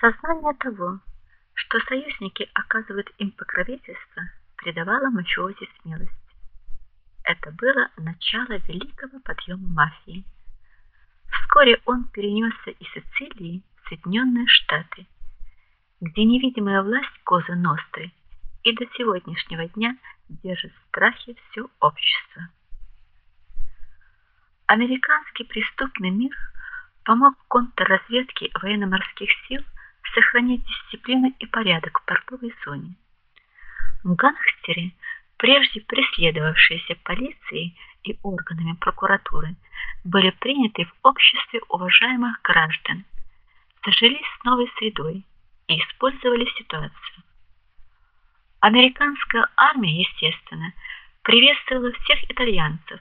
Сознание того, что союзники оказывают им покровительство, придавало мафиози смелость. Это было начало великого подъема мафии. Вскоре он перенесся из Сицилии в Соединенные Штаты, где невидимая власть Коза Ностры и до сегодняшнего дня держит в страхе все общество. Американский преступный мир помог контрразведке военно-морских сил сохранить дисциплину и порядок в портовой зоне. Гангстеры, прежде преследовавшиеся полицией и органами прокуратуры, были приняты в обществе уважаемых граждан, зажились с новой средой и использовали ситуацию. Американская армия, естественно, приветствовала всех итальянцев,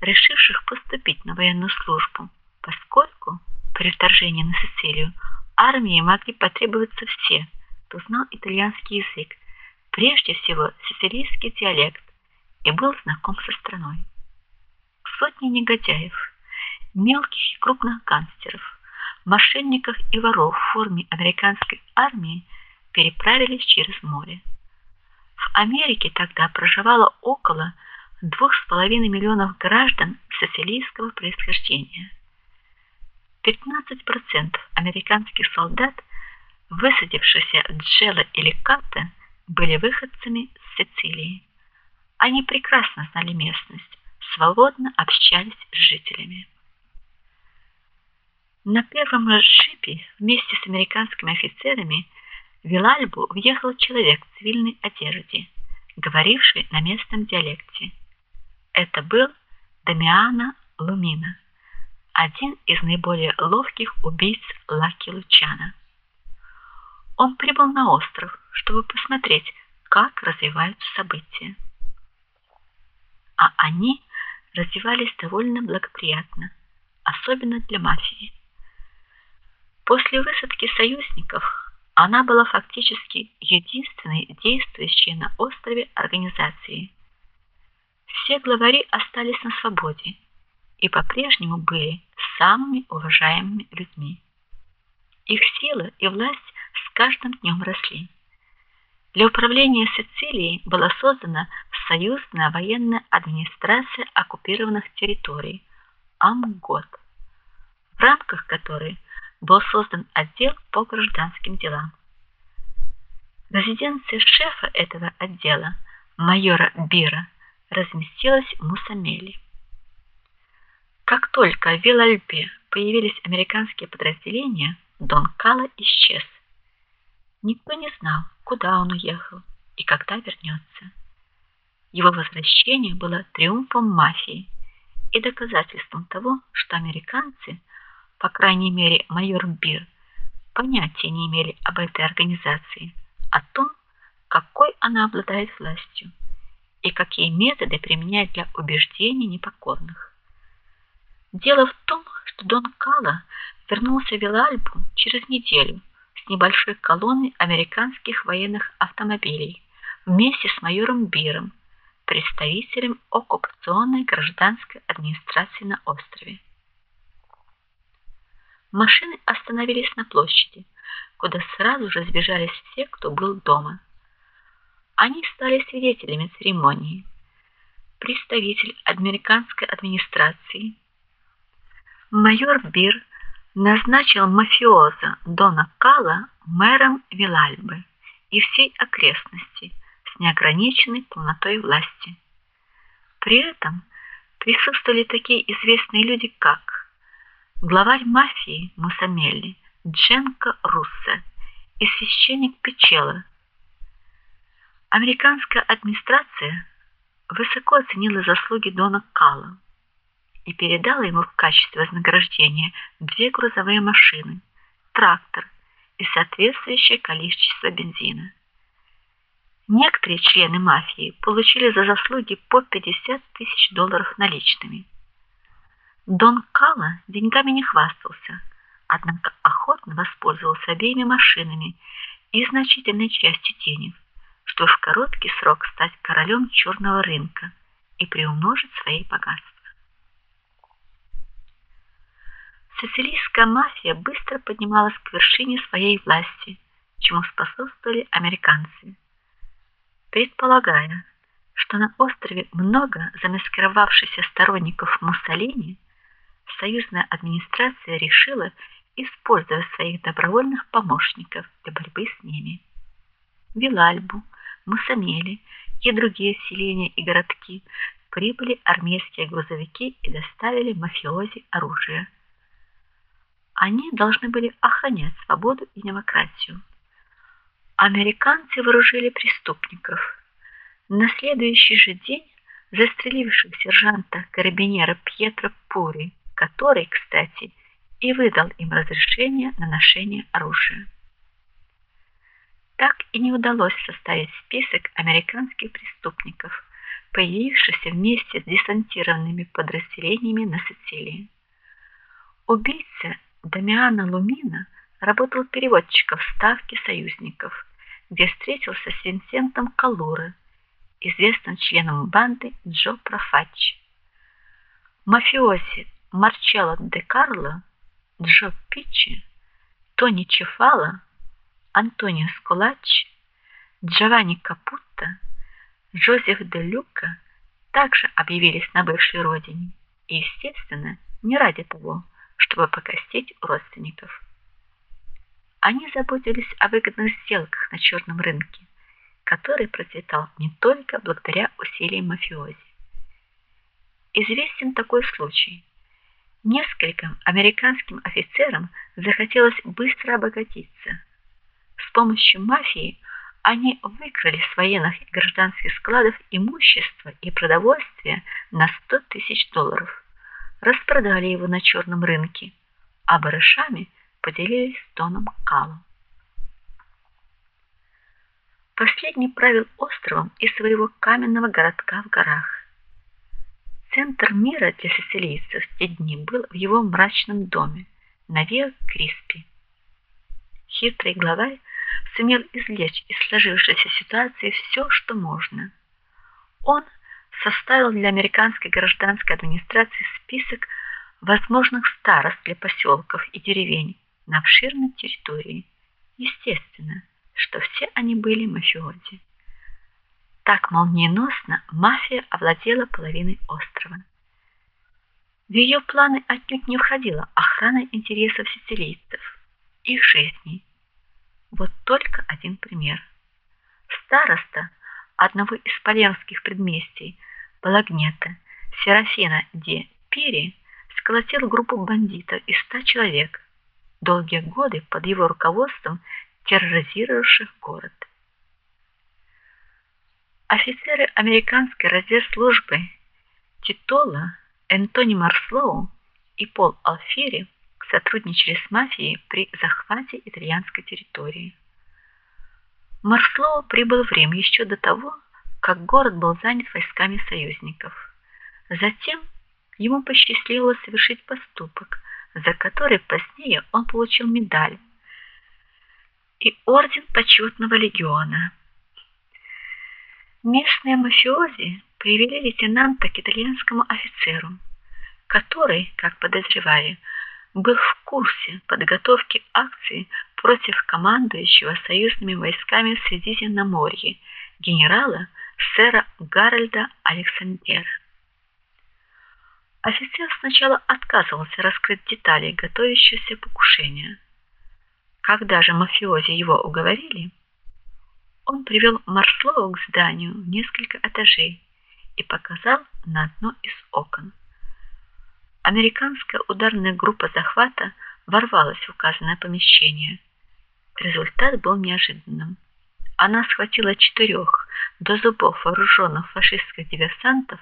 решивших поступить на военную службу, поскольку при вторжении на Сицилию армии могли потребоваться все, кто знал итальянский язык, прежде всего сицилийский диалект и был знаком со страной. Сотни негодяев, мелких и крупных гангстеров, мошенников и воров в форме американской армии переправились через море. В Америке тогда проживало около двух с половиной миллионов граждан сицилийского происхождения. 15% американских солдат, высадившихся в Джело или Катте, были выходцами с Сицилии. Они прекрасно знали местность, свободно общались с жителями. На первом джипе вместе с американскими офицерами в Вилальбу въехал человек в цивильной одежде, говоривший на местном диалекте. Это был Дамиано Лумина один из наиболее ловких убийц Лаки Лучана. Он прибыл на остров, чтобы посмотреть, как развиваются события. А они развивались довольно благоприятно, особенно для мафии. После высадки союзников она была фактически единственной действующей на острове организацией. Все главари остались на свободе и по-прежнему были самыми уважаемыми людьми. Их сила и власть с каждым днем росли. Для управления Сицилией была создана союзная военная администрация оккупированных территорий Амгот, в рамках которой был создан отдел по гражданским делам. Резиденция шефа этого отдела, майора Бира, разместилась в Мусамели. Как только в Вилальпе появились американские подразделения, Дон Кала исчез. Никто не знал, куда он уехал и когда вернется. Его возвращение было триумфом мафии и доказательством того, что американцы, по крайней мере, майор Бир, понятия не имели об этой организации, о том, какой она обладает властью и какие методы применять для убеждения непокорных. Дело в том, что Дон Кала вернулся в Вилальбу через неделю с небольшой колонной американских военных автомобилей вместе с майором Биром, представителем оккупационной гражданской администрации на острове. Машины остановились на площади, куда сразу же сбежались все, кто был дома. Они стали свидетелями церемонии. Представитель американской администрации майор Бир назначил мафиоза Дона Кала мэром Вилальбы и всей окрестности с неограниченной полнотой власти. При этом присутствовали такие известные люди, как главарь мафии Мусамелли Дженко Руссе и священник Печела. Американская администрация высоко оценила заслуги Дона Кала и передала ему в качестве вознаграждения две грузовые машины, трактор и соответствующее количество бензина. Некоторые члены мафии получили за заслуги по 50 тысяч долларов наличными. Дон Кала деньгами не хвастался, однако охотно воспользовался обеими машинами и значительной частью денег, чтобы в короткий срок стать королем черного рынка и приумножить свои богатства. Сицилийская мафия быстро поднималась к вершине своей власти, чему способствовали американцы. Предполагая, что на острове много замаскировавшихся сторонников Муссолини, союзная администрация решила использовать своих добровольных помощников для борьбы с ними. Вилальбу, Мусамели и другие селения и городки прибыли армейские грузовики и доставили мафиози оружие. Они должны были охранять свободу и демократию. Американцы вооружили преступников. На следующий же день застреливших сержанта карабинера Пьетро Пури, который, кстати, и выдал им разрешение на ношение оружия. Так и не удалось составить список американских преступников, появившихся вместе с десантированными подразделениями на Сицилии. Убийца Дамиана Лумина работал переводчиком в ставке союзников, где встретился с Винсентом Калуре, известным членом банды Джо Профаччи. Мафиози Марчелло де Карло, Джо Пиччи, Тони Чефало, Антонио Сколаччи, Джованни Капутто, Жозеф де Люка также объявились на бывшей родине, и, естественно, не ради того, чтобы покостить у родственников. Они заботились о выгодных сделках на черном рынке, который процветал не только благодаря усилиям мафиози. Известен такой случай. Нескольким американским офицерам захотелось быстро обогатиться. С помощью мафии они выкрали с военных и гражданских складов имущество и продовольствие на 100 тысяч долларов распродали его на черном рынке, а барышами поделились с Доном Калом. Последний правил островом из своего каменного городка в горах. Центр мира для сицилийцев в те дни был в его мрачном доме на Виа Криспи. Хитрый главарь сумел извлечь из сложившейся ситуации все, что можно. Он составил для американской гражданской администрации список возможных старост для поселков и деревень на обширной территории. Естественно, что все они были мафиози. Так молниеносно мафия овладела половиной острова. В ее планы отнюдь не входила охрана интересов сицилийцев, их жизней. Вот только один пример. Староста одного из палермских предместий Балагнета, Серафина де Пири, сколотил группу бандитов из ста человек, долгие годы под его руководством терроризировавших город. Офицеры американской разведслужбы Титола, Энтони Марслоу и Пол Алфери сотрудничали с мафией при захвате итальянской территории. Марслоу прибыл в Рим еще до того, как город был занят войсками союзников. Затем ему посчастливилось совершить поступок, за который позднее он получил медаль и орден почетного легиона. Местные мафиози привели лейтенанта к итальянскому офицеру, который, как подозревали, был в курсе подготовки акции против командующего союзными войсками в Средиземноморье генерала сэра Гарольда Александера. Офицер сначала отказывался раскрыть детали готовящегося покушения. Когда же мафиози его уговорили, он привел Марслоу к зданию в несколько этажей и показал на одно из окон. Американская ударная группа захвата ворвалась в указанное помещение. Результат был неожиданным. Она схватила четырех до зубов вооруженных фашистских диверсантов,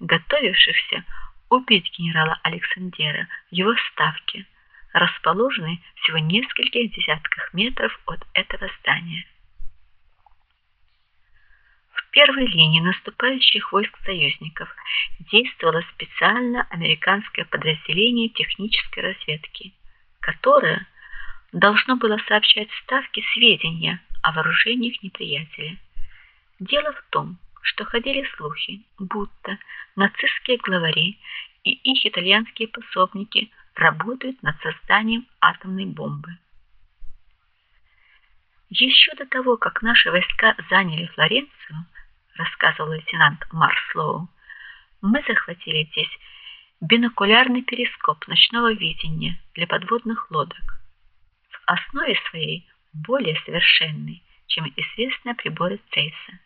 готовившихся убить генерала Александера в его ставке, расположенной всего в нескольких десятках метров от этого здания. В первой линии наступающих войск союзников действовало специально американское подразделение технической разведки, которое должно было сообщать ставке сведения о вооружениях неприятеля. Дело в том, что ходили слухи, будто нацистские главари и их итальянские пособники работают над созданием атомной бомбы. Еще до того, как наши войска заняли Флоренцию, рассказывал лейтенант Марслоу, мы захватили здесь бинокулярный перископ ночного видения для подводных лодок. В основе своей более совершенный, чем известные приборы Цейса.